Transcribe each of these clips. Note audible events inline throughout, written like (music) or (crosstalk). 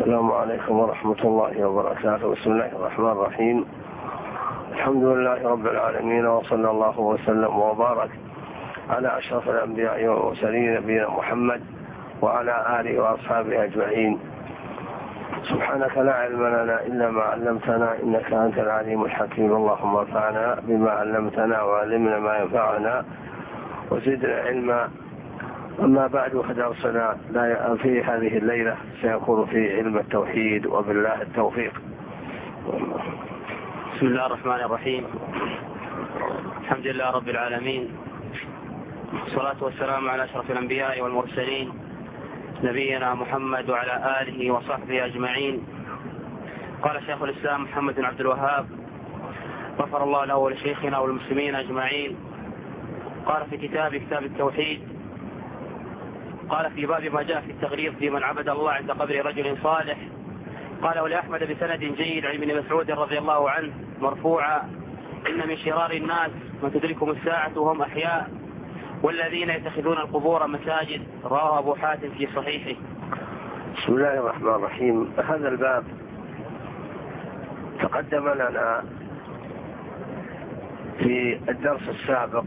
السلام عليكم ورحمة الله وبركاته. بسم الله الرحمن الرحيم. الحمد لله رب العالمين وصلى الله وسلم وبارك على أشرف الأنبياء والمرسلين نبينا محمد وعلى آله وأصحابه أجمعين. سبحانك لا علم لنا إلا ما علمتنا إنك أنت العليم الحكيم. اللهم انفعنا بما علمتنا وعلمنا ما ينفعنا وزدنا علما. أما بعد فدرسنا في هذه الليلة سيكون في علم التوحيد وبالله التوفيق. بسم الله الرحمن الرحيم. الحمد لله رب العالمين. والصلاة والسلام على أشرف الأنبياء والمرسلين نبينا محمد وعلى آله وصحبه أجمعين. قال شيخ الإسلام محمد بن عبد الوهاب غفر الله له ولشيخنا والمسلمين أجمعين. قال في كتاب كتاب التوحيد قال في باب ما جاء في التغليظ في من عبد الله عند قبر رجل صالح. قال ولأحمد بسند جيد عن ابن مسعود رضي الله عنه مرفوعا. إن من شرار الناس من تدركهم الساعة وهم أحياء. والذين يتخذون القبور مساجد. رواه أبو حاتم في صحيحه. بسم الله الرحمن الرحيم. هذا الباب تقدم لنا في الدرس السابق.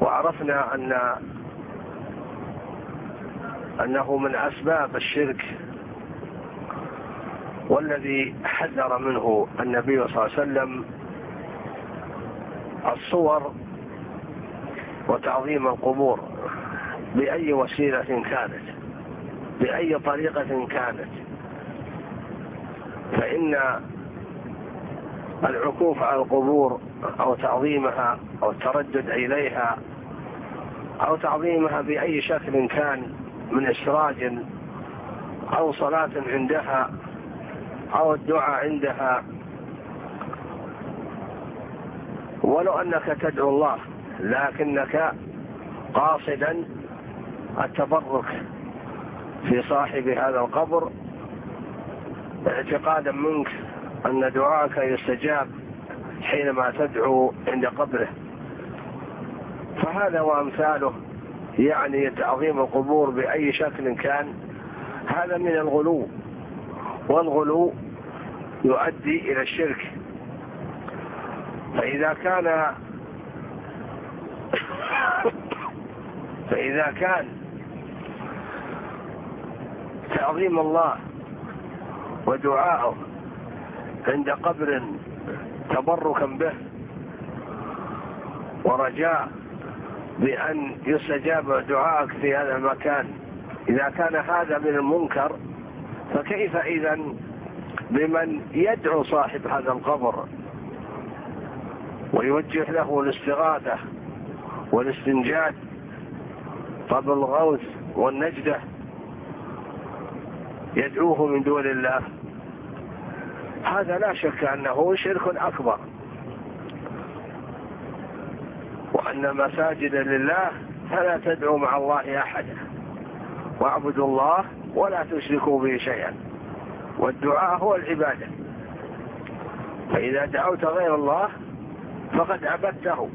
وعرفنا أن أنه من أسباب الشرك والذي حذر منه النبي صلى الله عليه وسلم الصور وتعظيم القبور بأي وسيلة كانت بأي طريقة كانت. فإن العكوف على القبور أو تعظيمها أو التردد إليها أو تعظيمها بأي شكل كان من إسراج أو صلاة عندها أو الدعاء عندها. ولو أنك تدعو الله لكنك قاصدا التبرك في صاحب هذا القبر. اعتقادا منك أن دعاءك يستجاب حينما تدعو عند قبره. فهذا وأمثاله يعني تعظيم القبور بأي شكل كان هذا من الغلو. والغلو يؤدي إلى الشرك. فإذا كان (coughs) فإذا كان تعظيم الله ودعاءه عند قبر تبركا به ورجاء بأن يستجاب دعائك في هذا المكان. إذا كان هذا من المنكر فكيف إذا بمن يدعو صاحب هذا القبر؟ ويوجه له الاستغاثة والاستنجاد طب الغوث والنجدة. يدعوه من دون الله. هذا لا شك أنه شرك أكبر. وأن مساجد لله فلا تدعوا مع الله أحدا. واعبدوا الله ولا تشركوا به شيئا. والدعاء هو العبادة. فإذا دعوت غير الله فقد عبدته.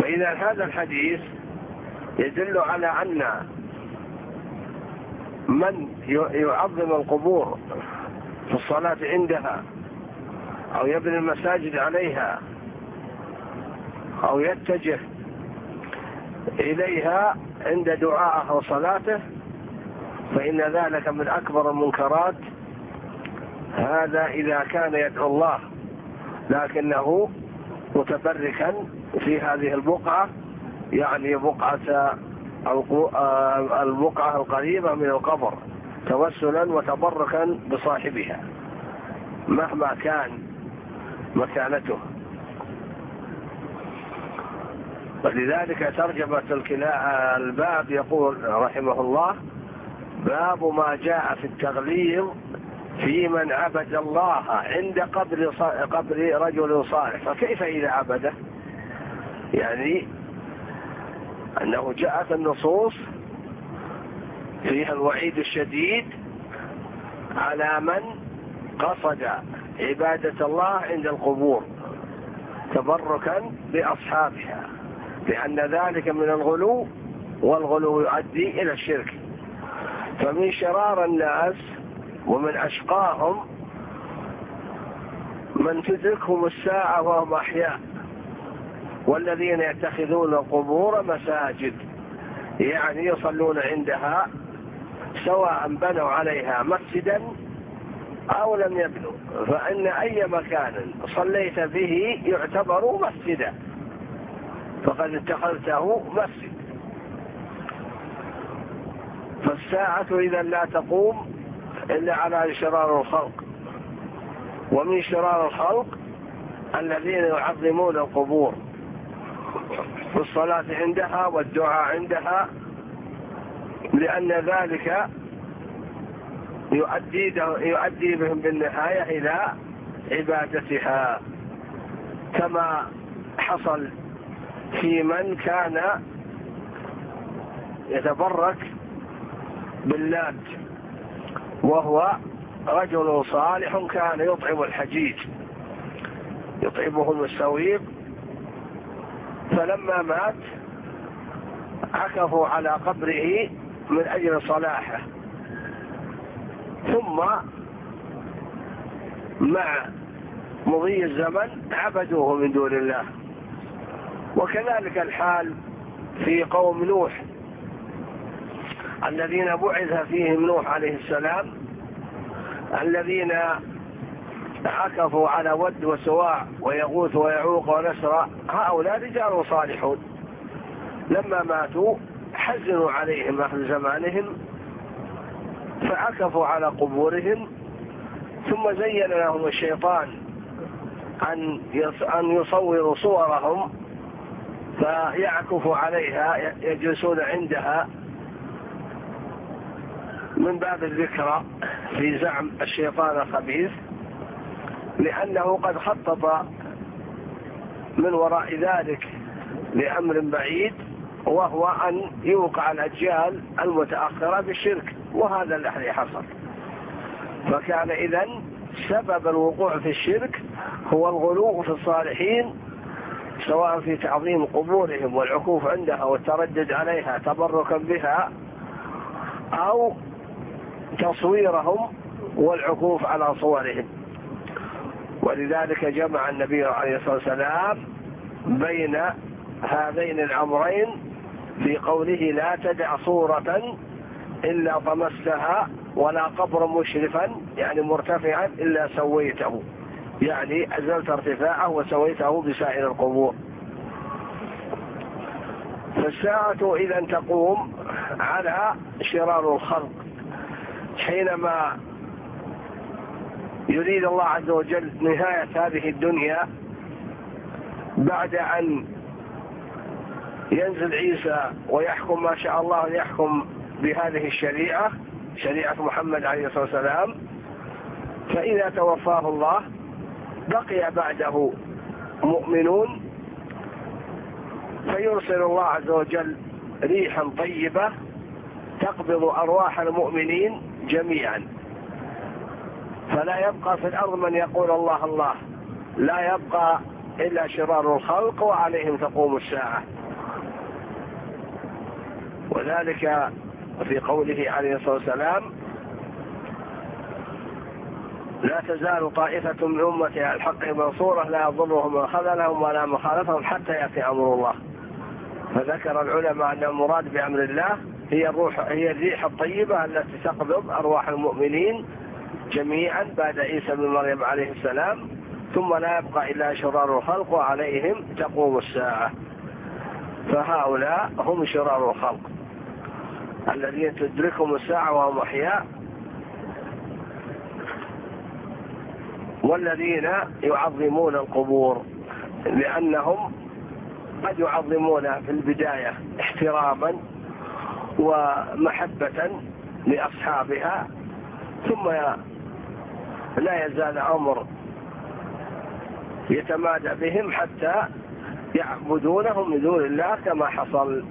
فإذا هذا الحديث يدل على أن من يعظم القبور في الصلاة عندها أو يبني المساجد عليها أو يتجه إليها عند دعائه وصلاته فإن ذلك من أكبر المنكرات. هذا إذا كان يدعو الله لكنه متبركا في هذه البقعة يعني بقعة البقعة القريبة من القبر توسلا وتبركا بصاحبها. مهما كان مكانته. ولذلك ترجمة الباب يقول رحمه الله باب ما جاء في التغليظ في من عبد الله عند قبر قبر رجل صالح. فكيف إذا عبده؟ يعني أنه جاءت النصوص فيها الوعيد الشديد على من قصد عبادة الله عند القبور تبركا بأصحابها لأن ذلك من الغلو والغلو يؤدي إلى الشرك. فمن شرار الناس ومن أشقاهم من تدركهم الساعة وهم أحياء والذين يتخذون القبور مساجد يعني يصلون عندها سواء بنوا عليها مسجدا أو لم يبنوا فإن أي مكان صليت به يعتبر مسجدا. فقد اتخذته مسجد. فالساعة إذا لا تقوم إلا على شرار الخلق. ومن شرار الخلق الذين يعظمون القبور. في الصلاة عندها والدعاء عندها. لأن ذلك يؤدي, يؤدي بهم بالنهاية إلى عبادتها. كما حصل في من كان يتبرك باللات وهو رجل صالح كان يطعم الحجيج يطعمهم السويق فلما مات عكفوا على قبره من أجل صلاحه. ثم مع مضي الزمن عبدوه من دون الله. وكذلك الحال في قوم نوح. الذين بعث فيهم نوح عليه السلام الذين عكفوا على ود وسواع ويغوث ويعوق ونسر هؤلاء رجال صالحون. لما ماتوا حزنوا عليهم أهل زمانهم فعكفوا على قبورهم ثم زين لهم الشيطان أن أن يصوروا صورهم فيعكفوا عليها يجلسون عندها. من باب الذكرى في زعم الشيطان الخبيث لأنه قد خطط من وراء ذلك لأمر بعيد وهو أن يوقع الأجيال المتأخرة بالشرك. وهذا الذي حصل. فكان إذا سبب الوقوع في الشرك هو الغلو في الصالحين سواء في تعظيم قبورهم والعكوف عندها والتردد عليها تبركا بها أو تصويرهم والعكوف على صورهم. ولذلك جمع النبي عليه الصلاة والسلام بين هذين الأمرين في قوله لا تدع صورة إلا طمستها ولا قبر مشرفا يعني مرتفعا إلا سويته. يعني أزلت ارتفاعه وسويته بسائر القبور. فالساعة إذا تقوم على شرار الخلق. حينما يريد الله عز وجل نهاية هذه الدنيا بعد أن ينزل عيسى ويحكم ما شاء الله يحكم بهذه الشريعة شريعة محمد عليه الصلاة والسلام. فإذا توفاه الله بقي بعده مؤمنون. فيرسل الله عز وجل ريحا طيبة تقبض أرواح المؤمنين جميعا. فلا يبقى في الأرض من يقول الله الله. لا يبقى إلا شرار الخلق وعليهم تقوم الساعة. وذلك في قوله عليه الصلاة والسلام لا تزال طائفة من أمتي على الحق منصورة لا يضرهم من خذلهم ولا مخالفهم حتى يأتي أمر الله. فذكر العلماء أن المراد بأمر الله هي الروح هي الريح الطيبة التي تقبض أرواح المؤمنين جميعا بعد عيسى بن مريم عليه السلام ثم لا يبقى إلا شرار الخلق وعليهم تقوم الساعة. فهؤلاء هم شرار الخلق. الذين تدركهم الساعة وهم أحياء. والذين يعظمون القبور لأنهم قد يعظمون في البداية احتراما ومحبة لأصحابها ثم لا يزال أمر يتمادى بهم حتى يعبدونهم من دون الله كما حصل.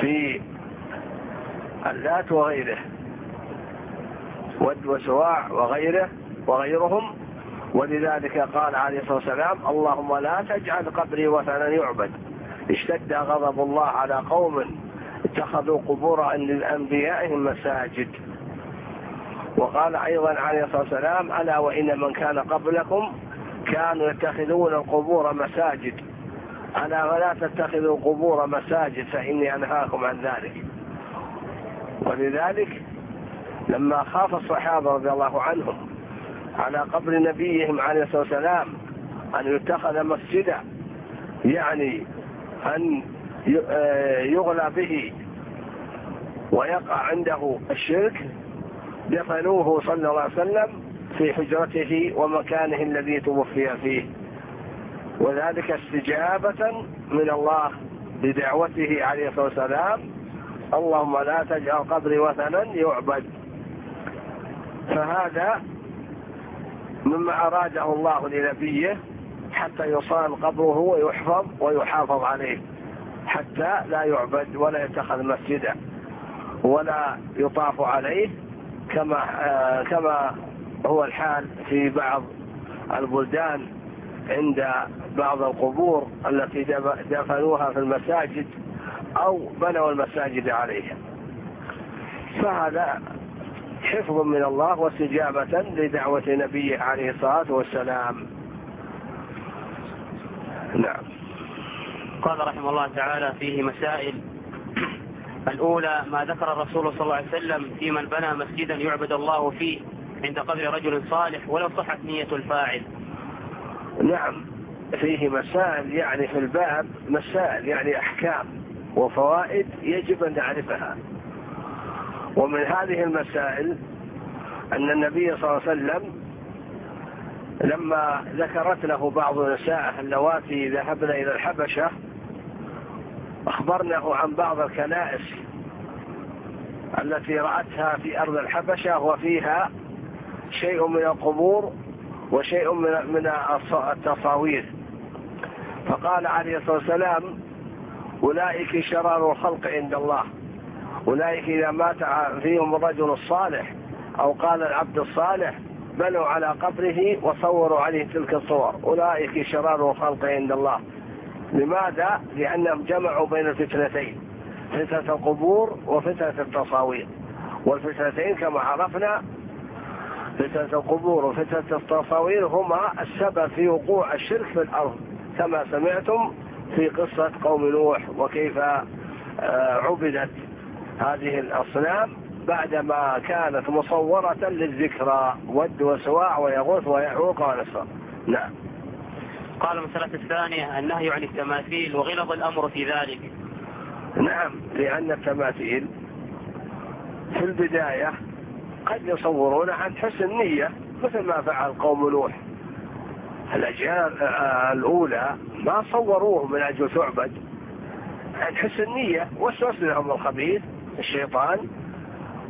في اللات وغيره ود وسواع وغيره وغيرهم. ولذلك قال عليه الصلاة والسلام اللهم لا تجعل قبري وثنا يعبد. اشتد غضب الله على قوم اتخذوا قبور لأنبيائهم مساجد. وقال أيضا عليه الصلاة والسلام ألا وإن من كان قبلكم كانوا يتخذون القبور مساجد. ألا ولا تتخذوا القبور مساجد فإني أنهاكم عن ذلك. ولذلك لما خاف الصحابة رضي الله عنهم على قبر نبيهم عليه الصلاة والسلام أن يتخذ مسجدا يعني أن يغلى به ويقع عنده الشرك دفنوه صلى الله عليه وسلم في حجرته ومكانه الذي توفي فيه. وذلك استجابة من الله بدعوته عليه الصلاة والسلام. اللهم لا تجعل قبري وثنا يعبد. فهذا مما أراده الله لنبيه حتى يصان قبره ويحفظ ويحافظ عليه حتى لا يعبد ولا يتخذ مسجدا ولا يطاف عليه كما آه كما هو الحال في بعض البلدان عند بعض القبور التي دفنوها في المساجد أو بنوا المساجد عليها. فهذا حفظ من الله واستجابة لدعوة نبيه عليه الصلاة والسلام. نعم. قال رحمه الله تعالى فيه مسائل. الأولى ما ذكر الرسول صلى الله عليه وسلم في من بنى مسجدا يعبد الله فيه عند قبر رجل صالح ولو صحت نية الفاعل. نعم فيه مسائل يعني في الباب مسائل يعني أحكام وفوائد يجب أن نعرفها. ومن هذه المسائل أن النبي صلى الله عليه وسلم لما ذكرت له بعض نساء اللواتي ذهبن إلى الحبشة أخبرناه عن بعض الكنائس التي رأتها في أرض الحبشة وفيها شيء من القبور وشيء من من التصاوير. فقال عليه الصلاة والسلام أولئك شرار الخلق عند الله. أولئك إذا مات فيهم الرجل الصالح أو قال العبد الصالح بنوا على قبره وصوروا عليه تلك الصور. أولئك شرار الخلق عند الله. لماذا؟ لأنهم جمعوا بين الفتنتين فتنة القبور وفتنة التصاوير. والفتنتين كما عرفنا فتنة القبور وفتنة التصاوير هما السبب في وقوع الشرك في الأرض كما سمعتم في قصة قوم نوح وكيف آه، عبدت هذه الأصنام بعدما كانت مصورة للذكرى ود وسواع ويغوث ويعوق ونصر نعم. قال المسألة الثانية النهي عن التماثيل وغلظ الأمر في ذلك. نعم لأن التماثيل في البداية قد يصورون عن حسن نية مثل ما فعل قوم نوح. الأجيال الأولى ما صوروه من أجل تعبد عن حسن نية. وسوس لهم الخبيث الشيطان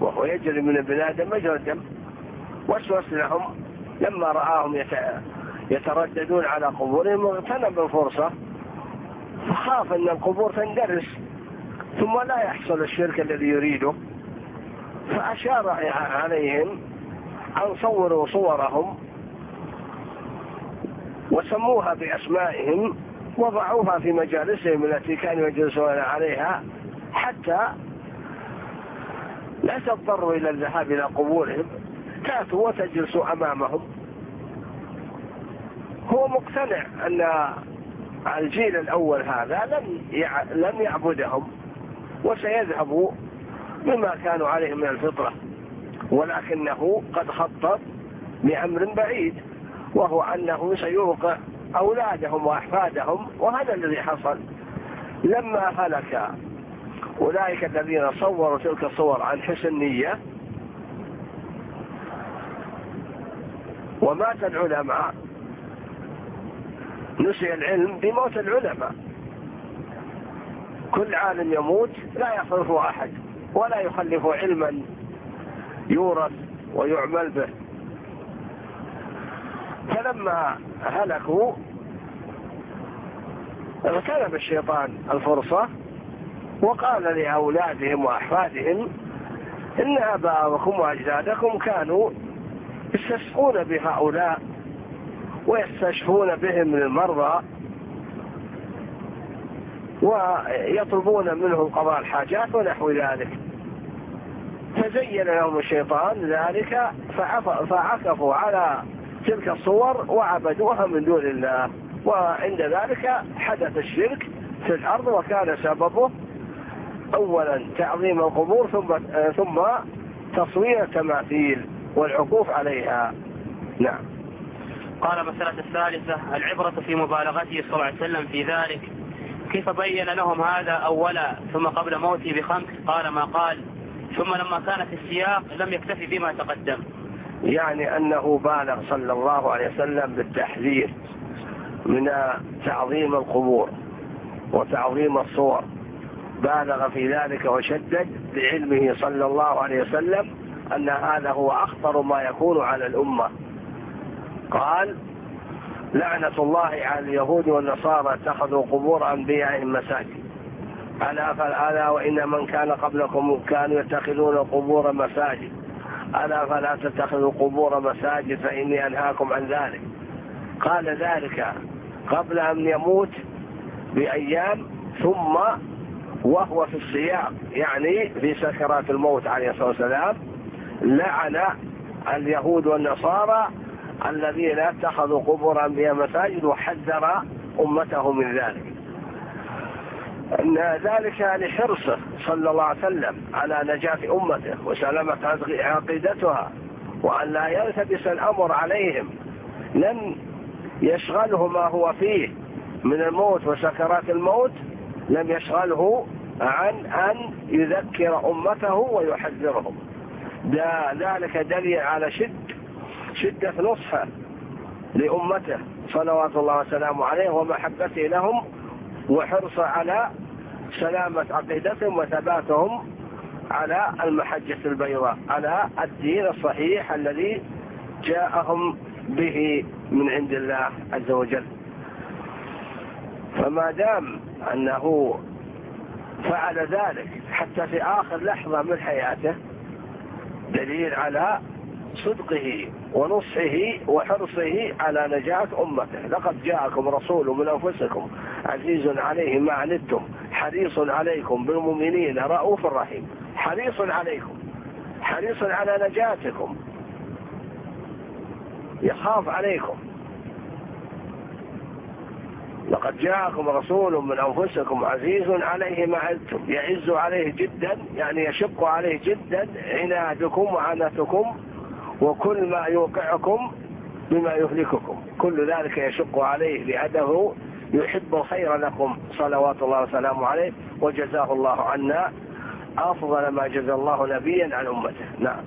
وهو يجري من ابن آدم مجرى الدم. وسوس لهم لما رآهم يترددون على قبورهم اغتنم الفرصة فخاف أن القبور تندرس ثم لا يحصل الشرك الذي يريده. فأشار عليهم أن صوروا صورهم وسموها بأسمائهم وضعوها في مجالسهم التي كانوا يجلسون عليها حتى لا تضطروا إلى الذهاب إلى قبورهم تأتوا وتجلسوا أمامهم. هو مقتنع أن الجيل الأول هذا لم لم يعبدهم وسيذهب بما كانوا عليه من الفطرة. ولكنه قد خطط بأمر بعيد وهو أنه سيوقع أولادهم وأحفادهم وهذا الذي حصل. لما هلك أولئك الذين صوروا تلك الصور عن حسن نية ومات العلماء. نسي العلم بموت العلماء. كل عالم يموت لا يخلفه أحد. ولا يخلف علما يورث ويعمل به. فلما هلكوا اغتنم الشيطان الفرصة وقال لأولادهم وأحفادهم إن آباءكم وأجدادكم كانوا يستسقون بهؤلاء ويستشفون بهم من المرضى ويطلبون منهم قضاء الحاجات ونحو ذلك. فزين لهم الشيطان ذلك فعكفوا على تلك الصور وعبدوها من دون الله. وعند ذلك حدث الشرك في الأرض وكان سببه أولا تعظيم القبور ثم ثم تصوير التماثيل والعكوف عليها. نعم. قال مسألة الثالثة العبرة في مبالغته صلى الله عليه وسلم في ذلك كيف بين لهم هذا أولا ثم قبل موته بخمس؟ قال ما قال. ثم لما كان في السياق لم يكتفي بما تقدم. يعني أنه بالغ صلى الله عليه وسلم بالتحذير من تعظيم القبور وتعظيم الصور. بالغ في ذلك وشدد بعلمه صلى الله عليه وسلم أن هذا هو أخطر ما يكون على الأمة. قال لعنة الله على اليهود والنصارى اتخذوا قبور أنبيائهم مساجد. ألا فألا وإن من كان قبلكم كانوا يتخذون قبور مساجد. ألا فلا تتخذوا قبور مساجد فإني أنهاكم عن ذلك. قال ذلك قبل أن يموت بأيام ثم وهو في السياق يعني في سكرات الموت عليه الصلاة والسلام لعن اليهود والنصارى الذين اتخذوا قبور أنبياء مساجد وحذر أمته من ذلك. أن ذلك لحرصه صلى الله عليه وسلم على نجاة أمته وسلامة عقيدتها وأن لا يلتبس الأمر عليهم. لم يشغله ما هو فيه من الموت وسكرات الموت لم يشغله عن أن يذكر أمته ويحذرهم. ذلك دليل على شد شدة نصحه لأمته صلوات الله وسلامه عليه ومحبته لهم وحرصه على سلامة عقيدتهم وثباتهم على المحجة البيضاء على الدين الصحيح الذي جاءهم به من عند الله عز وجل. فما دام أنه فعل ذلك حتى في آخر لحظة من حياته دليل على صدقه ونصحه وحرصه على نجاة أمته. لقد جاءكم رسول من أنفسكم عزيز عليه ما عنتم حريص عليكم بالمؤمنين رؤوف رحيم. حريص عليكم حريص على نجاتكم. يخاف عليكم. لقد جاءكم رسول من أنفسكم عزيز عليه ما عنتم. يعز عليه جدا يعني يشق عليه جدا عنادكم وعنتكم. وكل ما يوقعكم بما يهلككم. كل ذلك يشق عليه لأنه يحب الخير لكم. صلوات الله وسلامه عليه. وجزاه الله عنا. أفضل ما جزى الله نبيا عن أمته. نعم.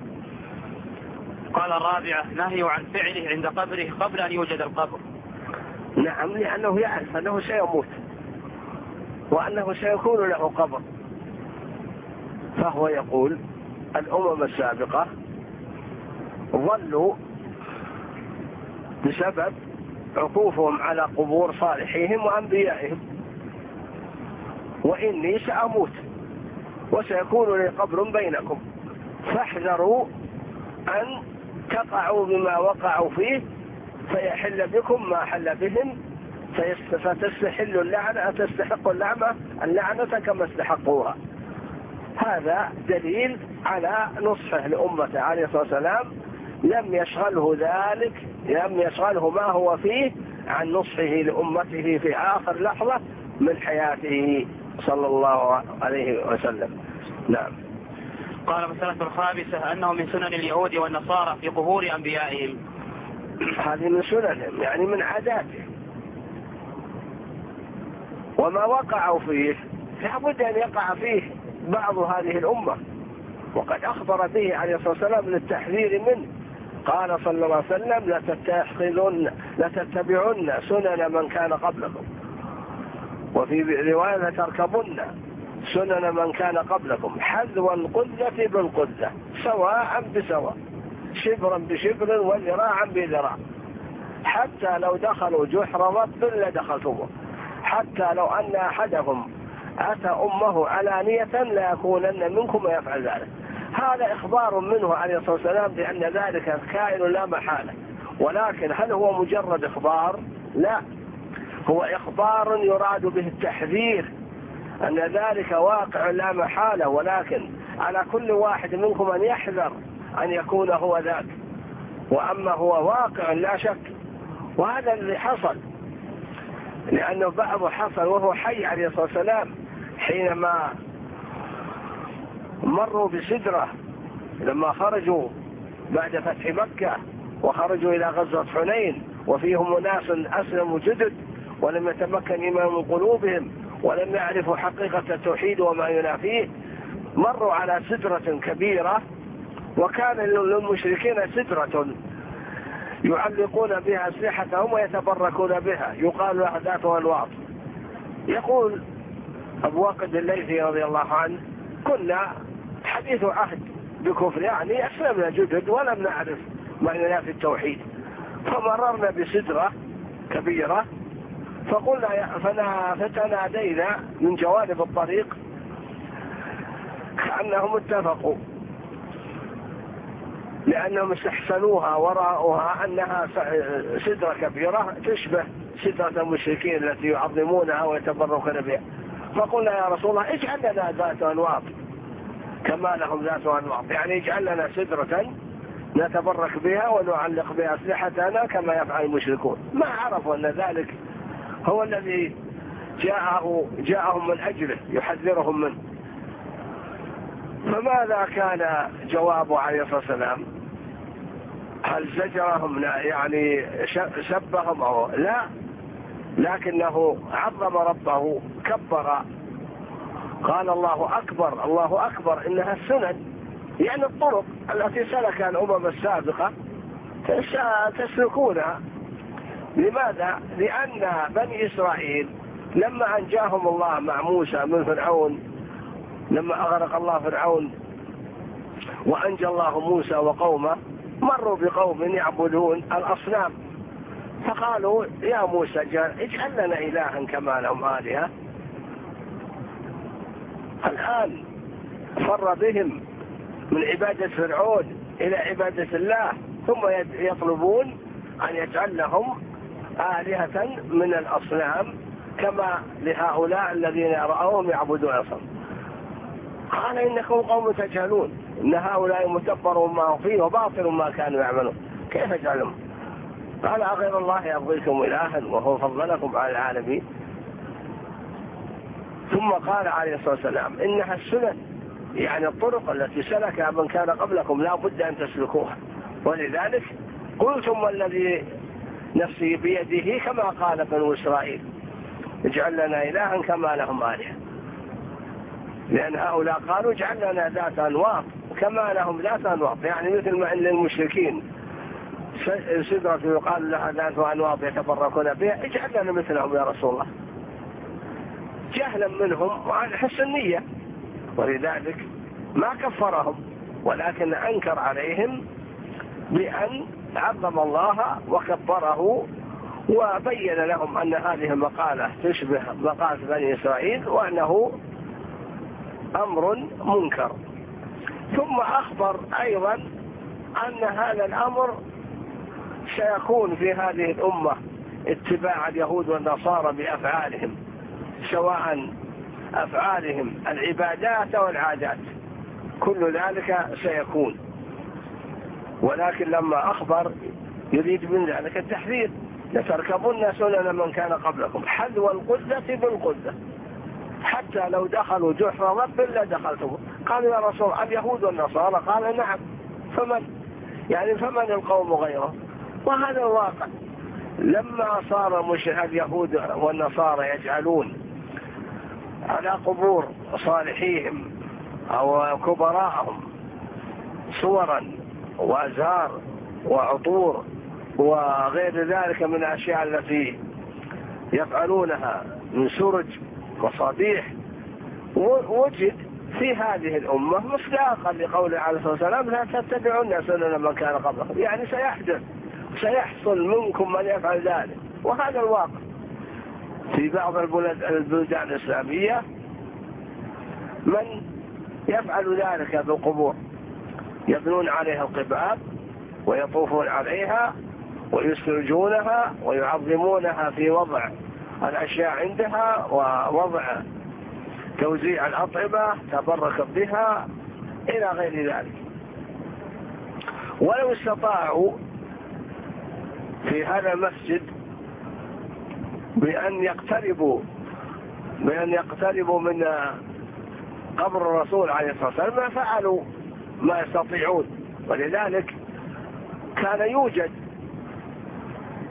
قال الرابعة نهي عن فعله عند قبره قبل أن يوجد القبر. نعم لأنه يعرف أنه سيموت. وأنه سيكون له قبر. فهو يقول الأمم السابقة ظلوا بسبب عطوفهم على قبور صالحيهم وأنبيائهم. وإني سأموت وسيكون لي قبر بينكم. فاحذروا أن تقعوا بما وقعوا فيه فيحل بكم ما حل بهم. فتستحل اللعنة تستحق اللعنة اللعنة كما استحقوها. هذا دليل على نصحه لأمته عليه الصلاة والسلام لم يشغله ذلك لم يشغله ما هو فيه عن نصحه لأمته في آخر لحظة من حياته صلى الله عليه وسلم. نعم. قال مسألة الخامسة أنه من سنن اليهود والنصارى في قبور أنبيائهم. هذه من سننهم يعني من عاداتهم. وما وقعوا فيه لابد أن يقع فيه بعض هذه الأمة. وقد أخبر به عليه الصلاة والسلام للتحذير منه. قال صلى الله عليه وسلم لتتخذن لتتبعن سنن من كان قبلكم. وفي رواية لتركبن سنن من كان قبلكم. حذو القذة بالقذة سواء بسواء شبرا بشبر وذراعا بذراع. حتى لو دخلوا جحر رب لدخلتموه. حتى لو أن أحدهم أتى أمه علانية ليكونن منكم ويفعل ذلك. هذا إخبار منه عليه الصلاة والسلام بأن ذلك كائن لا محالة. ولكن هل هو مجرد إخبار؟ لا. هو إخبار يراد به التحذير أن ذلك واقع لا محالة. ولكن على كل واحد منكم أن يحذر أن يكون هو ذاك. وأما هو واقع لا شك. وهذا اللي حصل. لأنه بعض حصل وهو حي عليه الصلاة والسلام حينما مروا بسدرة لما خرجوا بعد فتح مكة وخرجوا إلى غزوة حنين وفيهم ناس أسلموا جدد ولم يتمكن إيمان من قلوبهم ولم يعرفوا حقيقة التوحيد وما ينافيه مروا على سدرة كبيرة وكان للمشركين سدرة يعلقون بها أسلحتهم ويتبركون بها يقال ذات أنواط يقول أبو واقد الليثي رضي الله عنه كنا حديث عهد بكفر يعني أسلمنا جدد ولم نعرف ما ينافي التوحيد. فمررنا بسدرة كبيرة فقلنا فتنادينا من جوانب الطريق كأنهم اتفقوا لأنهم استحسنوها ورأوها أنها سدرة كبيرة تشبه سدرة المشركين التي يعظمونها ويتبركون بها. فقلنا يا رسول الله اجعل لنا ذات أنواط. كما لهم ذات أنواط يعني اجعل لنا سدرة نتبرك بها ونعلق بها أسلحتنا كما يفعل المشركون. ما عرفوا أن ذلك هو الذي جاءه جاءهم من أجله يحذرهم منه. فماذا كان جوابه عليه الصلاة والسلام؟ هل زجرهم لا يعني سبهم أو لا؟ لكنه عظم ربه كبر قال الله أكبر الله أكبر إنها السنن يعني الطرق التي سلكها الأمم السابقة تسلكونها. لماذا؟ لأن بني إسرائيل لما أنجاهم الله مع موسى من فرعون لما أغرق الله فرعون وأنجى الله موسى وقومه مروا بقوم يعبدون الأصنام. فقالوا يا موسى اجعل لنا إلها كما لهم آلهة. الآن فر بهم من عبادة فرعون إلى عبادة الله ثم يطلبون أن يجعل لهم آلهة من الأصنام كما لهؤلاء الذين رأوهم يعبدون أصنام قال إنكم قوم تجهلون إن هؤلاء متبر ما هم فيه وباطل ما كانوا يعملون. كيف يجعلهم قال أغير الله يبغيكم إلها وهو فضلكم على العالمين. ثم قال عليه الصلاة والسلام إنها السنن يعني الطرق التي سلكها من كان قبلكم لا بد أن تسلكوها. ولذلك قلتم والذي نفسي بيده كما قال بنو إسرائيل اجعل لنا إلها كما لهم آلهة. لأن هؤلاء قالوا اجعل لنا ذات أنواط كما لهم ذات أنواط يعني مثل ما أن المشركين. سدرة يقال لها ذات أنواط يتبركون بها اجعل لنا مثلهم يا رسول الله. جهلا منهم وعن حسن النية. ولذلك ما كفرهم ولكن أنكر عليهم بأن عظم الله وكبره وبين لهم أن هذه المقالة تشبه مقالة بني إسرائيل وأنه أمر منكر. ثم أخبر أيضا أن هذا الأمر سيكون في هذه الأمة اتباع اليهود والنصارى بأفعالهم. سواء أفعالهم العبادات والعادات كل ذلك سيكون. ولكن لما أخبر يريد من ذلك التحذير. لتركبن سنن من كان قبلكم. حذو القدة بالقدة. حتى لو دخلوا جحر رب لدخلته قالوا يا رسول اليهود والنصارى؟ قال نعم. فمن؟ يعني فمن القوم غيره؟ وهذا الواقع. لما صار مش اليهود والنصارى يجعلون على قبور صالحيهم أو كبراءهم صورا وأزهار وعطور وغير ذلك من الأشياء التي يفعلونها من سرج مصابيح وجد في هذه الأمة مصداقا لقول عليه الصلاة والسلام لا تتبعون سنن من كان قبلكم. يعني سيحدث سيحصل منكم من يفعل ذلك. وهذا الواقع. في بعض البلدان الإسلامية من يفعل ذلك بالقبور. يبنون عليها القباب ويطوفون عليها ويسرجونها ويعظمونها في وضع الأشياء عندها ووضع توزيع الأطعمة تبرك بها إلى غير ذلك. ولو استطاعوا في هذا المسجد بأن يقتربوا بأن يقتربوا من قبر الرسول عليه الصلاة والسلام ما فعلوا ما يستطيعون. ولذلك كان يوجد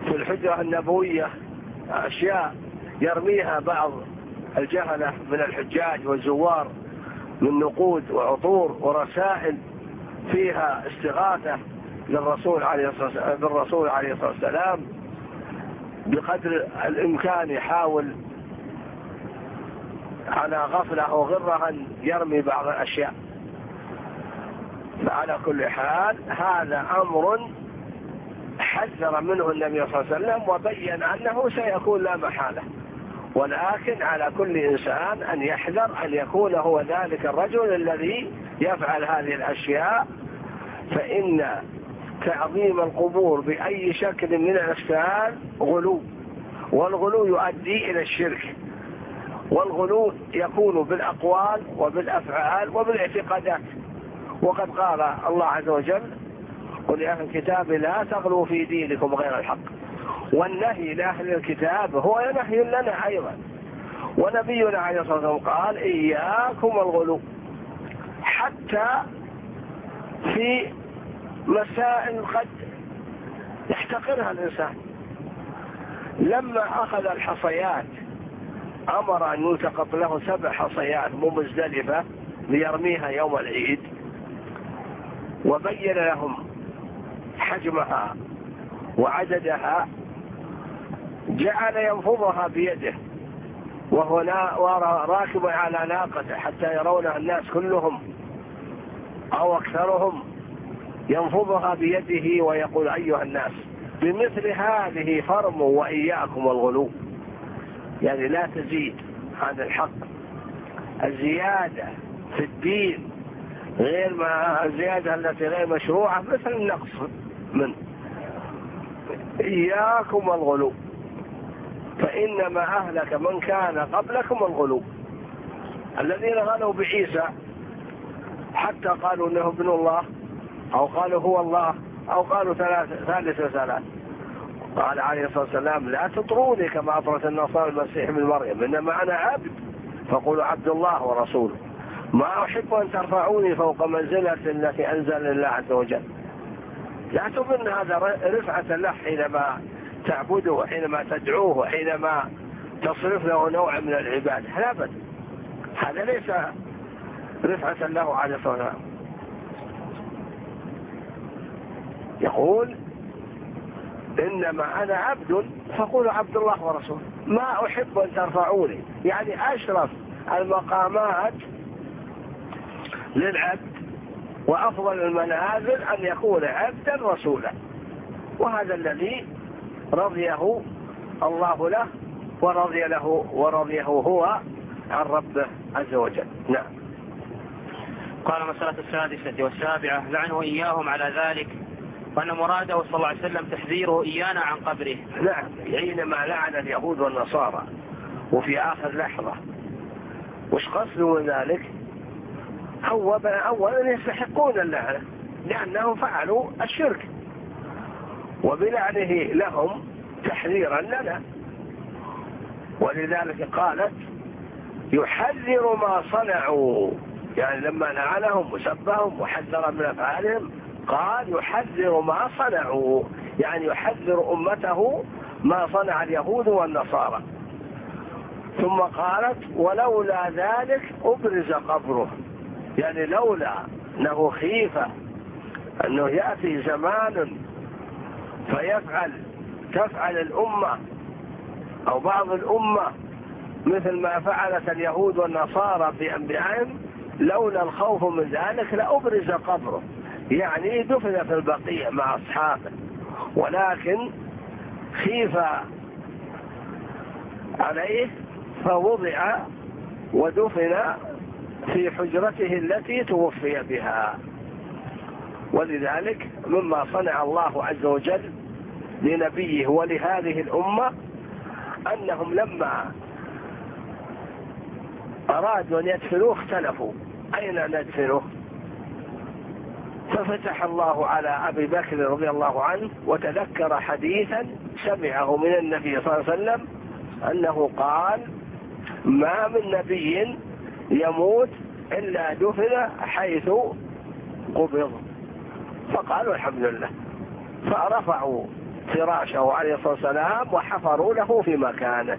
في الحجرة النبوية أشياء يرميها بعض الجهلة من الحجاج والزوار من نقود وعطور ورسائل فيها استغاثة للرسول عليه الصلاة بالرسول عليه الصلاة والسلام. بقدر الإمكان يحاول على غفلة أو غرة أن يرمي بعض الأشياء. فعلى كل حال هذا أمر حذر منه النبي صلى الله عليه وسلم وبين أنه سيكون لا محالة. ولكن على كل إنسان أن يحذر أن يكون هو ذلك الرجل الذي يفعل هذه الأشياء. فإن تعظيم القبور بأي شكل من الأشكال غلو والغلو يؤدي إلى الشرك والغلو يكون بالأقوال وبالأفعال وبالاعتقادات. وقد قال الله عز وجل قل يا أهل الكتاب لا تغلوا في دينكم غير الحق والنهي لأهل الكتاب هو نهي لنا أيضا. ونبينا عليه الصلاة والسلام قال إياكم الغلو حتى في مسائل قد يحتقرها الإنسان. لما أخذ الحصيات أمر أن يلتقط له سبع حصيات مو مزدلفة ليرميها يوم العيد وبين لهم حجمها وعددها جعل ينفضها بيده وهو راكب على ناقته حتى يرونها الناس كلهم أو أكثرهم ينفضها بيده ويقول أيها الناس بمثل هذه فرموا وإياكم الغلو يعني لا تزيد هذا الحق. الزيادة في الدين غير ما الزيادة التي غير مشروعة مثل النقص من إياكم الغلو فإنما أهلك من كان قبلكم الغلو. الذين غلوا بعيسى حتى قالوا إنه ابن الله. أو قالوا هو الله أو قالوا ثالث وثلاث قال عليه الصلاة والسلام لا تطروني كما أطرت النصارى المسيح من مريم إنما أنا عبد. فقولوا عبد الله ورسوله. ما أحب أن ترفعوني فوق منزلة التي أنزل الله عز وجل. لا تظن هذا رفعة له حينما تعبده وحينما تدعوه وحينما تصرف له نوع من العبادة. لا بد هذا ليس رفعة له عليه الصلاة والسلام يقول إنما أنا عبد فقولوا عبد الله ورسوله. ما أحب أن ترفعوني. يعني أشرف المقامات للعبد وأفضل المنازل أن يكون عبدا رسولا. وهذا الذي رضيه الله له ورضي له ورضيه هو عن ربه عز وجل. نعم. قال مسألة السادسة والسابعة لعنه إياهم على ذلك وأن مراده صلى الله عليه وسلم تحذيره إيانا عن قبره. نعم حينما لعن اليهود والنصارى وفي آخر لحظة وش قصده من ذلك؟ أولا أولا يستحقون اللعنة لأنهم فعلوا الشرك. وبلعنه لهم تحذيرا لنا. ولذلك قالت يحذر ما صنعوا. يعني لما لعنهم وسبهم وحذر من أفعالهم قال يحذر ما صنعوا يعني يحذر أمته ما صنع اليهود والنصارى. ثم قالت ولولا ذلك أبرز قبره. يعني لولا أنه خيفة أنه يأتي زمان فيفعل تفعل الأمة أو بعض الأمة مثل ما فعلت اليهود والنصارى بأنبيائهم لولا الخوف من ذلك لأبرز قبره. يعني دفن في البقيع مع أصحابه. ولكن خيف عليه فوضع ودفن في حجرته التي توفي بها. ولذلك مما صنع الله عز وجل لنبيه ولهذه الأمة أنهم لما أرادوا أن يدفنوه اختلفوا. أين ندفنه؟ ففتح الله على أبي بكر رضي الله عنه وتذكر حديثا سمعه من النبي صلى الله عليه وسلم أنه قال ما من نبي يموت إلا دفن حيث قبض. فقالوا الحمد لله. فرفعوا فراشه عليه الصلاة والسلام وحفروا له في مكانه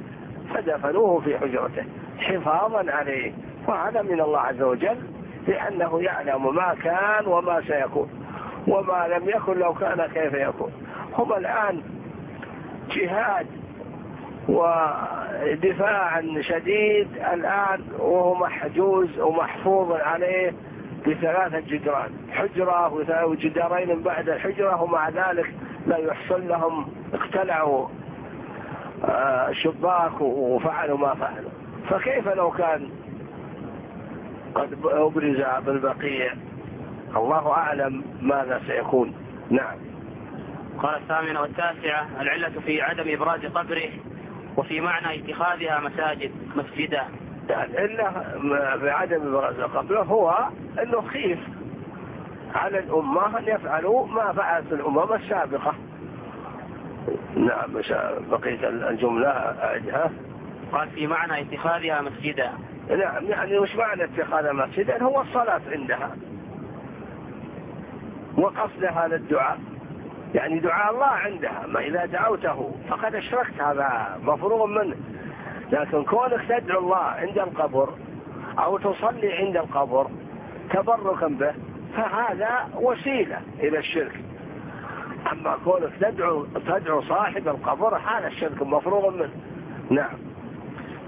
فدفنوه في حجرته حفاظا عليه. وهذا من الله عز وجل لأنه يعلم ما كان وما سيكون وما لم يكن لو كان كيف يكون. هم الآن جهاد ودفاع شديد الآن وهو محجوز ومحفوظ عليه بثلاثة جدران. حجرة وجدارين بعد الحجرة ومع ذلك لا يحصل لهم اقتلعوا آه، شباك وفعلوا ما فعلوا. فكيف لو كان قد أبرز بالبقيع الله أعلم ماذا سيكون. نعم. قال الثامنة والتاسعة العلة في عدم إبراز قبره وفي معنى اتخاذها مساجد مسجدا. العلة في عدم إبراز قبره هو أنه خيف على الأمة أن يفعلوا ما فعلت الأمم السابقة. نعم بقية الجملة أعدها. قال في معنى اتخاذها مسجدا. نعم يعني وش معنى اتخاذها مسجدا هو الصلاة عندها. وقصدها للدعاء. يعني دعاء الله عندها ما إذا دعوته فقد أشركت هذا مفروغ منه. لكن كونك تدعو الله عند القبر أو تصلي عند القبر تبركا به فهذا وسيلة إلى الشرك. أما كونك تدعو, تدعو صاحب القبر هذا الشرك مفروغ منه. نعم.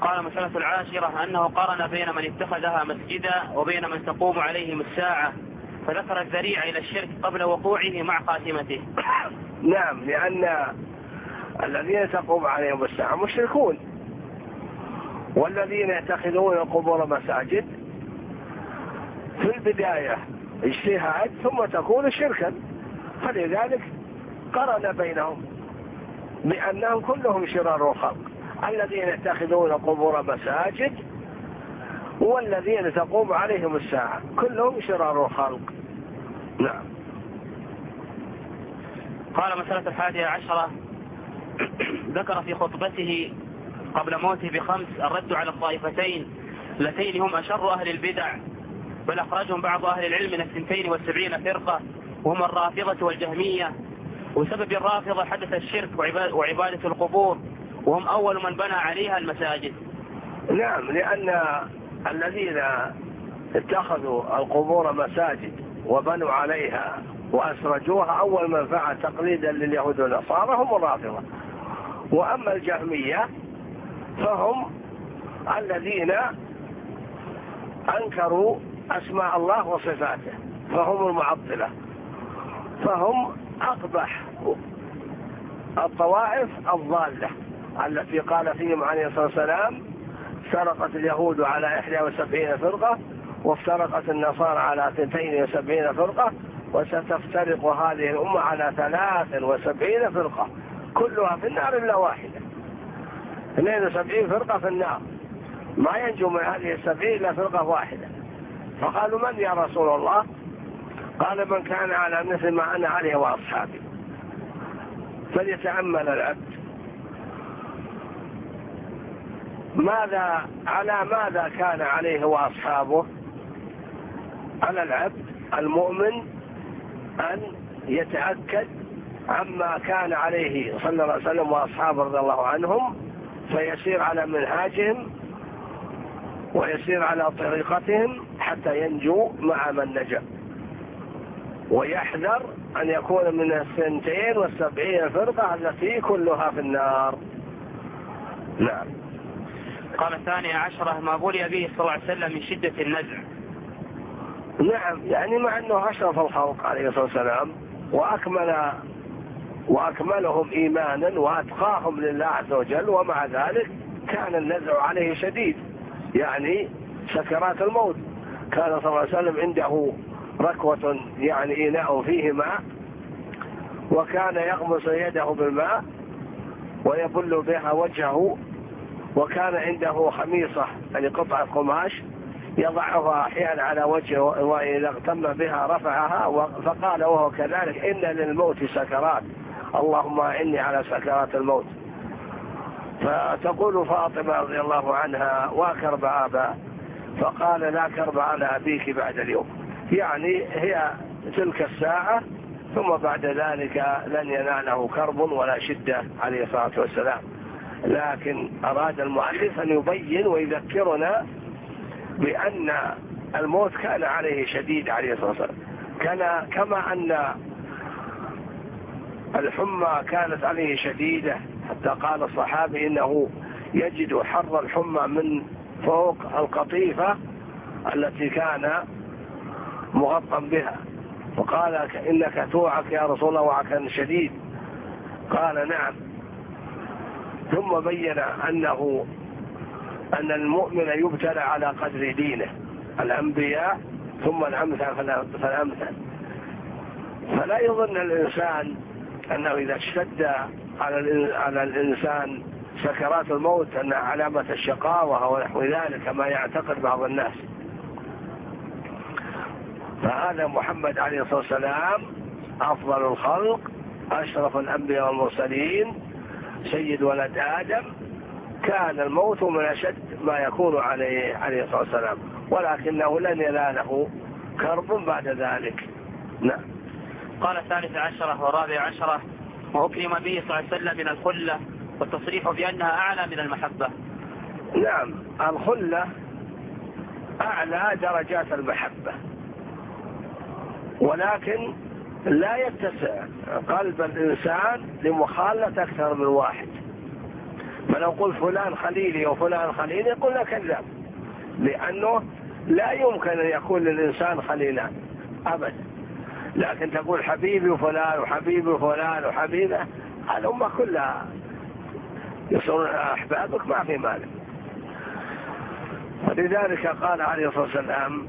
قال مسألة العاشرة أنه قارن بين من اتخذها مسجدا وبين من تقوم عليهم الساعة فذكر الذريعة إلى الشرك قبل وقوعه مع خاتمته. (coughs) نعم لأن الذين تقوم عليهم الساعة مشركون. والذين يتخذون القبور مساجد في البداية اجتهاد ثم تكون شركا. فلذلك قرن بينهم بأنهم كلهم شرار الخلق الذين يتخذون قبور مساجد والذين تقوم عليهم الساعة. كلهم شرار الخلق. نعم. قال مسألة الحادية عشرة. ذكر في خطبته قبل موته بخمس الرد على الطائفتين. اللتين هم أشر أهل البدع بل أخرجهم بعض أهل العلم من الثنتين والسبعين فرقة وهم الرافضة والجهمية. وسبب الرافضة حدث الشرك وعبادة القبور. وهم أول من بنى عليها المساجد. نعم لأن الذين اتخذوا القبور مساجد وبنوا عليها وأسرجوها أول من فعل تقليدا لليهود والنصارى هم الرافضة. وأما الجهمية فهم الذين أنكروا أسماء الله وصفاته فهم المعطلة. فهم أقبح الطوائف الضالة. التي قال فيهم عليه الصلاة والسلام سرقت اليهود على 71 فرقة وافترقت النصارى على 72 فرقة وستفترق هذه الأمة على 73 فرقة. كلها في النار إلا واحدة. 72 فرقة في النار. ما ينجو من هذه السبعين إلا فرقة واحدة. فقالوا من يا رسول الله؟ قال من كان على مثل ما أنا عليه وأصحابي. فليتأمل العبد. ماذا على ماذا كان عليه وأصحابه؟ على العبد المؤمن أن يتأكد عما كان عليه صلى الله عليه وسلم وأصحابه رضي الله عنهم فيسير على منهاجهم ويسير على طريقتهم حتى ينجو مع من نجا. ويحذر أن يكون من الثنتين والسبعين فرقة التي كلها في النار. نعم. قال الثانية عشرة ما بولي به صلى الله عليه وسلم من شدة النزع. نعم يعني مع أنه أشرف الخلق عليه الصلاة والسلام وأكمل وأكملهم إيمانا وأتقاهم لله عز وجل ومع ذلك كان النزع عليه شديد يعني سكرات الموت. كان صلى الله عليه وسلم عنده ركوة يعني إناء فيه ماء وكان يغمس يده بالماء ويبل بها وجهه وكان عنده خميصة يعني قطعة قماش يضعها أحيانا على وجهه وإذا اغتم بها رفعها فقال وهو كذلك إن للموت سكرات اللهم إني على سكرات الموت. فتقول فاطمة رضي الله عنها وكرب آبا؟ فقال لا كرب على أبيك بعد اليوم. يعني هي تلك الساعة ثم بعد ذلك لن يناله كرب ولا شدة عليه الصلاة والسلام. لكن أراد المؤلف أن يبين ويذكرنا بأن الموت كان عليه شديد عليه الصلاة والسلام. كان كما أن الحمى كانت عليه شديدة حتى قال الصحابي إنه يجد حر الحمى من فوق القطيفة التي كان مغطى بها. وقال إنك توعك يا رسول الله وعكا شديد. قال نعم. ثم بين أنه أن المؤمن يبتلى على قدر دينه الأنبياء ثم الأمثل فالأمثل. فلا يظن الإنسان أنه إذا اشتد على على الإنسان سكرات الموت أنها علامة الشقاوة ونحو ذلك كما يعتقد بعض الناس. فهذا محمد عليه الصلاة والسلام أفضل الخلق أشرف الأنبياء والمرسلين سيد ولد آدم كان الموت من أشد ما يكون عليه عليه الصلاة والسلام. ولكنه لن يناله كرب بعد ذلك. نعم. قال الثالث عشرة والرابع عشرة وأكرم به صلى الله عليه وسلم من الخلة والتصريح بأنها أعلى من المحبة. نعم. الخلة أعلى درجات المحبة. ولكن لا يتسع قلب الإنسان لمخالة أكثر من واحد. فلو قل فلان خليلي وفلان خليلي قلنا كذاب لأنه لا يمكن أن يكون للإنسان خليلان أبدا. لكن تقول حبيبي وفلان وحبيبي وفلان وحبيبه الأمة كلها يصيرون أحبابك ما في مال ولذلك قال عليه الصلاة والسلام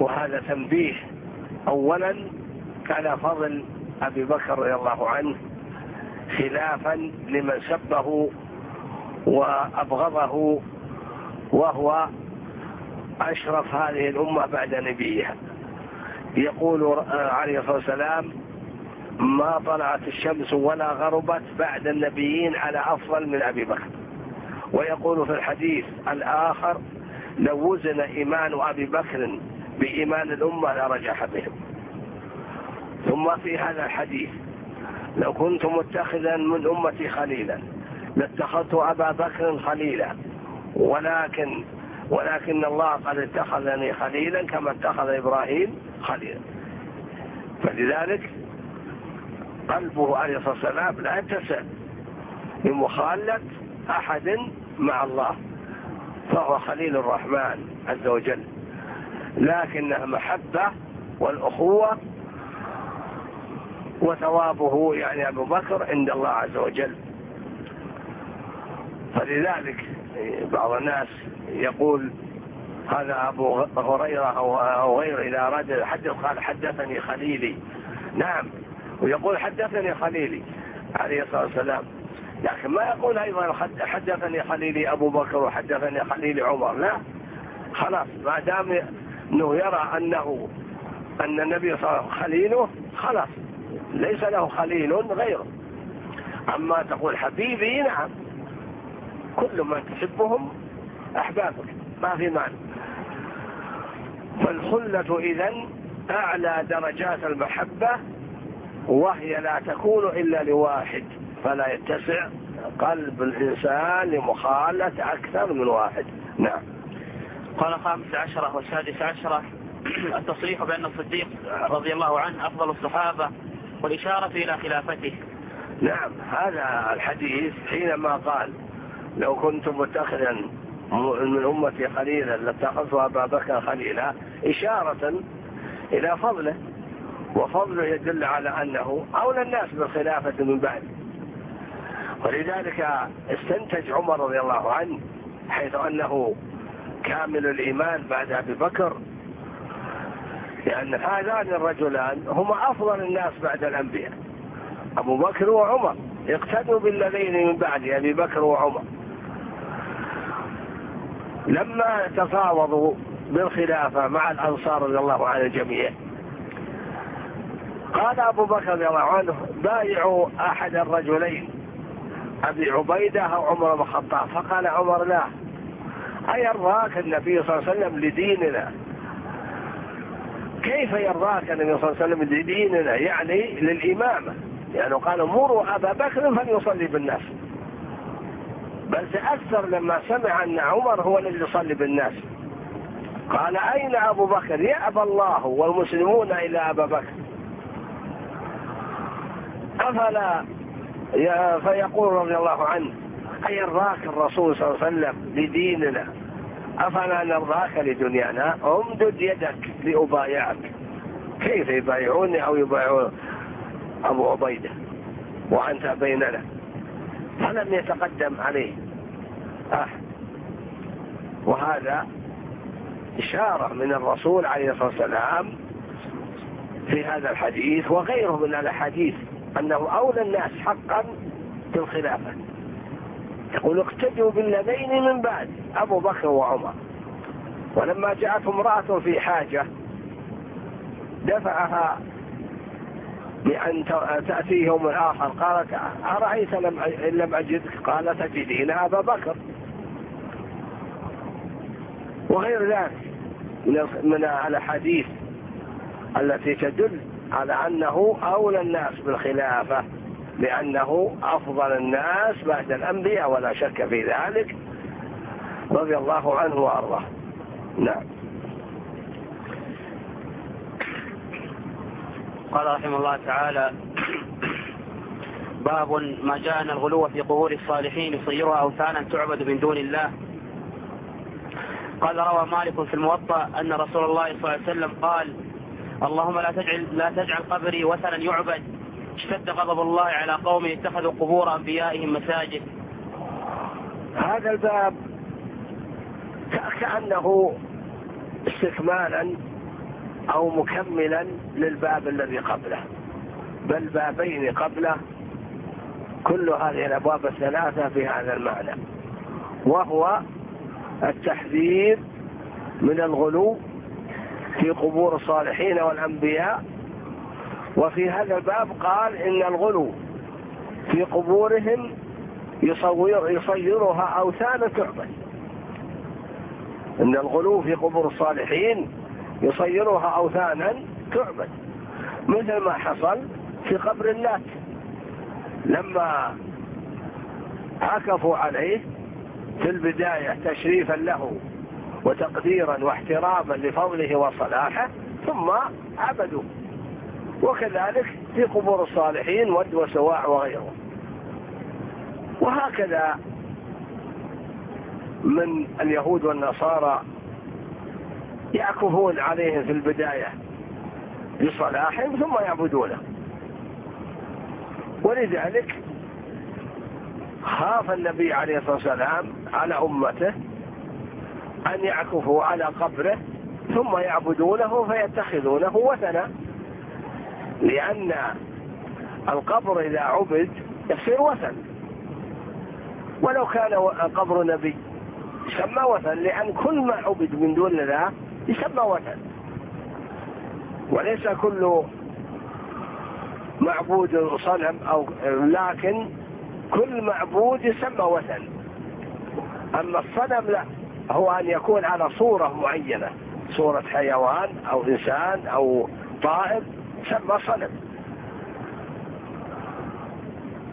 وهذا تنبيه أولا على فضل أبي بكر رضي الله عنه خلافا لمن سبه وأبغضه وهو أشرف هذه الأمة بعد نبيها. يقول عليه الصلاة والسلام ما طلعت الشمس ولا غربت بعد النبيين على أفضل من أبي بكر. ويقول في الحديث الآخر لو وزن إيمان أبي بكر بإيمان الأمة لرجح بهم. ثم في هذا الحديث لو كنت متخذا من أمتي خليلا لاتخذت أبا بكر خليلا ولكن ولكن الله قد اتخذني خليلا كما اتخذ إبراهيم خليلا. فلذلك قلبه عليه الصلاة والسلام لا يتسع لمخالة أحد مع الله فهو خليل الرحمن عز وجل. لكنها محبة والأخوة وثوابه يعني أبو بكر عند الله عز وجل. فلذلك بعض الناس يقول هذا أبو هريرة أو غيره إذا أراد الحدث قال حدثني خليلي. نعم. ويقول حدثني خليلي عليه الصلاة والسلام. لكن ما يقول أيضا حدثني خليلي أبو بكر وحدثني خليلي عمر. لا. خلاص. ما دام أنه يرى أنه أن النبي صلى الله عليه وسلم خليله خلاص. ليس له خليل غيره. أما تقول حبيبي نعم. كل من تحبهم أحبابك ما في معنى فالخلة إذن أعلى درجات المحبة وهي لا تكون إلا لواحد فلا يتسع قلب الإنسان لمخالة أكثر من واحد. نعم. قال خامس عشرة والسادس عشرة. (clears throat) التصريح بأن الصديق رضي الله عنه أفضل الصحابة والإشارة إلى خلافته. نعم هذا الحديث حينما قال لو كنت متخذا من أمتي خليلا لاتخذت أبا بكر خليلا إشارة إلى فضله. وفضله يدل على أنه أولى الناس بالخلافة من بعد. ولذلك استنتج عمر رضي الله عنه حيث أنه كامل الإيمان بعد أبي بكر. لأن هذان الرجلان هما أفضل الناس بعد الأنبياء. أبو بكر وعمر. اقتدوا بالذين من بعد أبي بكر وعمر. لما تفاوضوا بالخلافة مع الأنصار رضي الله عن الجميع قال أبو بكر رضي الله عنه بايعوا أحد الرجلين أبي عبيدة أو عمر بن الخطاب. فقال عمر لا. أيرضاك النبي صلى الله عليه وسلم لديننا كيف يرضاك النبي صلى الله عليه وسلم لديننا؟ يعني للإمامة. يعني قال مروا أبا بكر فليصلي بالناس. بل تأثر لما سمع أن عمر هو الذي يصلي بالناس. قال أين أبو بكر؟ يأبى الله والمسلمون إلى أبا بكر. أفلا فيقول رضي الله عنه أيرضاك الرسول صلى الله عليه وسلم لديننا؟ أفلا نرضاك لدنيانا؟ امدد يدك لأبايعك كيف يبايعوني أو يبايعون أبو عبيدة وأنت بيننا؟ فلم يتقدم عليه. أحد وهذا إشارة من الرسول عليه الصلاة والسلام في هذا الحديث وغيره من الأحاديث أنه أولى الناس حقا بالخلافة. يقول اقتدوا بالذين من بعد. أبو بكر وعمر. ولما جاءت امرأة في حاجة دفعها بأن تأتي يوم آخر قالت أرأيت لم إن لم أجدك؟ قال تجدين أبا بكر. وغير ذلك من الأحاديث التي تدل على أنه أولى الناس بالخلافة لأنه أفضل الناس بعد الأنبياء ولا شك في ذلك. رضي الله عنه وأرضاه. نعم. قال رحمه الله تعالى باب ما جاء أن الغلو في قبور الصالحين يصيرها أوثانا تعبد من دون الله. قال روى مالك في الموطأ أن رسول الله صلى الله عليه وسلم قال اللهم لا تجعل لا تجعل قبري وثنا يعبد. اشتد غضب الله على قوم اتخذوا قبور أنبيائهم مساجد. هذا الباب كأنه استكمالا أو مكملا للباب الذي قبله. بل بابين قبله. كل هذه الأبواب الثلاثة في هذا المعنى. وهو التحذير من الغلو في قبور الصالحين والأنبياء. وفي هذا الباب قال إن الغلو في قبورهم يصور يصيرها أوثانا تعبد إن الغلو في قبور الصالحين يصيرها أوثانا تعبد. مثل ما حصل في قبر اللات. لما عكفوا عليه في البداية تشريفا له وتقديرا واحتراما لفضله وصلاحه ثم عبدوا. وكذلك في قبور الصالحين ود وسواع وغيره. وهكذا من اليهود والنصارى يعكفون عليهم في البداية بصلاحهم ثم يعبدونه. ولذلك خاف النبي عليه الصلاة والسلام على أمته أن يعكفوا على قبره ثم يعبدونه فيتخذونه وثنا لأن القبر إذا عبد يصير وثن. ولو كان قبر نبي يسمى وثن لأن كل ما عبد من دون الله يسمى وثن وليس كل معبود صنم أو لكن كل معبود يسمى وثن أما الصنم لا هو أن يكون على صورة معينة صورة حيوان أو إنسان أو طائر سمى صنم.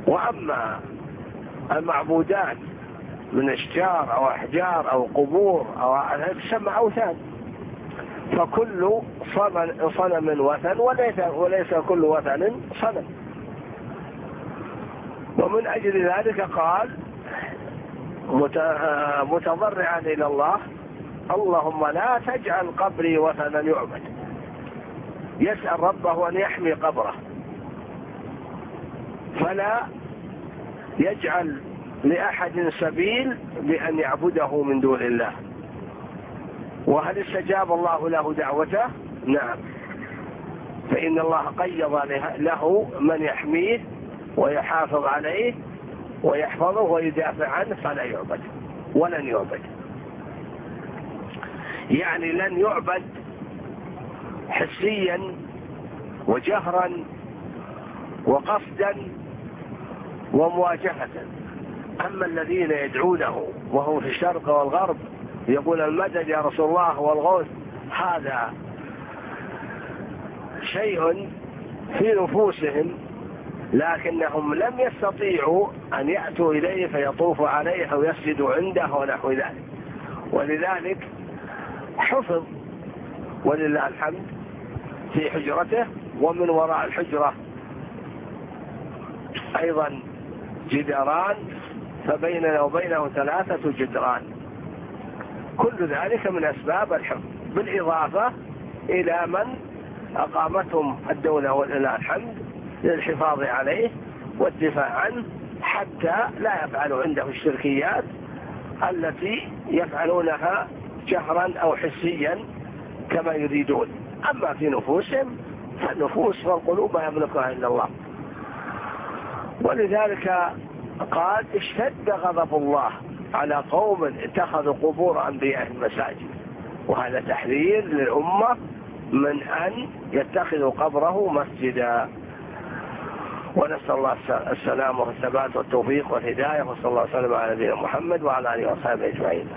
وأما المعبودات من اشجار أو أحجار أو قبور أو تسمى أوثان. فكل صنم وثن وليس, وليس كل وثن صنم. ومن أجل ذلك قال متضرعا إلى الله اللهم لا تجعل قبري وثنا يعبد. يسأل ربه أن يحمي قبره. فلا يجعل لأحد سبيل بأن يعبده من دون الله. وهل استجاب الله له دعوته؟ نعم. فإن الله قيض له من يحميه ويحافظ عليه ويحفظه ويدافع عنه فلا يعبد. ولن يعبد. يعني لن يعبد حسيا وجهرا وقصدا ومواجهة. أما الذين يدعونه وهم في الشرق والغرب يقول المدد يا رسول الله والغوث هذا شيء في نفوسهم لكنهم لم يستطيعوا أن يأتوا إليه فيطوفوا عليه أو يسجدوا عنده ونحو ذلك. ولذلك حفظ ولله الحمد في حجرته ومن وراء الحجرة أيضا جدران فبيننا وبينه ثلاثة جدران. كل ذلك من أسباب الحفظ. بالإضافة إلى من أقامتهم الدولة ولله الحمد للحفاظ عليه والدفاع عنه حتى لا يفعلوا عنده الشركيات التي يفعلونها جهرا أو حسيا كما يريدون. أما في نفوسهم فالنفوس والقلوب ما يملكها إلا الله. ولذلك قال اشتد غضب الله على قوم اتخذوا قبور أنبياء المساجد. وهذا تحذير للأمة من أن يتخذوا قبره مسجدا. ونسأل الله السلامة والثبات والتوفيق والهداية وصلى الله وسلم على نبينا محمد وعلى آله وصحبه أجمعين.